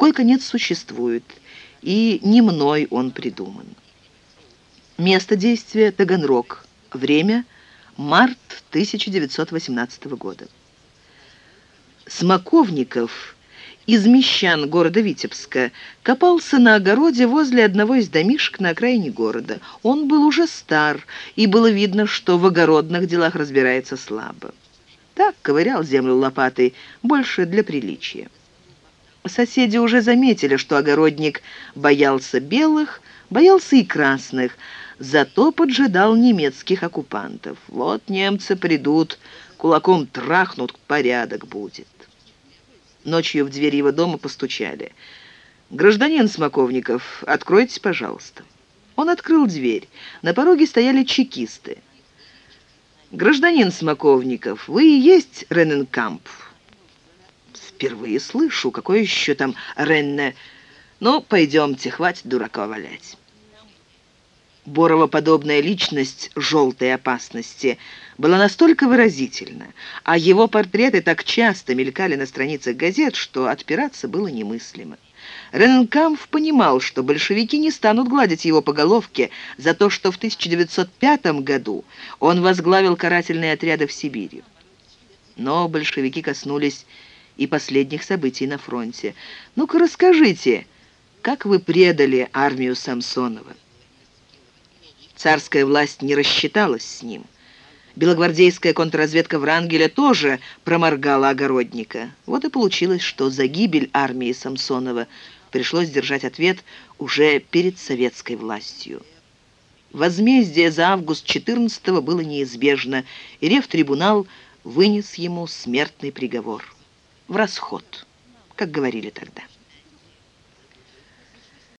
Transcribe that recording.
Такой конец существует, и не мной он придуман. Место действия – Таганрог. Время – март 1918 года. Смоковников из мещан города Витебска копался на огороде возле одного из домишек на окраине города. Он был уже стар, и было видно, что в огородных делах разбирается слабо. Так ковырял землю лопатой, больше для приличия. Соседи уже заметили, что огородник боялся белых, боялся и красных, зато поджидал немецких оккупантов. Вот немцы придут, кулаком трахнут, порядок будет. Ночью в дверь его дома постучали. «Гражданин Смоковников, откройте, пожалуйста». Он открыл дверь. На пороге стояли чекисты. «Гражданин Смоковников, вы и есть Рененкамп?» «Впервые слышу. Какой еще там Ренне? Ну, пойдемте, хватит дурака валять». Боровоподобная личность желтой опасности была настолько выразительна, а его портреты так часто мелькали на страницах газет, что отпираться было немыслимо. Рененкамф понимал, что большевики не станут гладить его по головке за то, что в 1905 году он возглавил карательные отряды в Сибири. Но большевики коснулись и последних событий на фронте. «Ну-ка расскажите, как вы предали армию Самсонова?» Царская власть не рассчиталась с ним. Белогвардейская контрразведка Врангеля тоже проморгала огородника. Вот и получилось, что за гибель армии Самсонова пришлось держать ответ уже перед советской властью. Возмездие за август 14 было неизбежно, и Рев-трибунал вынес ему смертный приговор. В расход, как говорили тогда.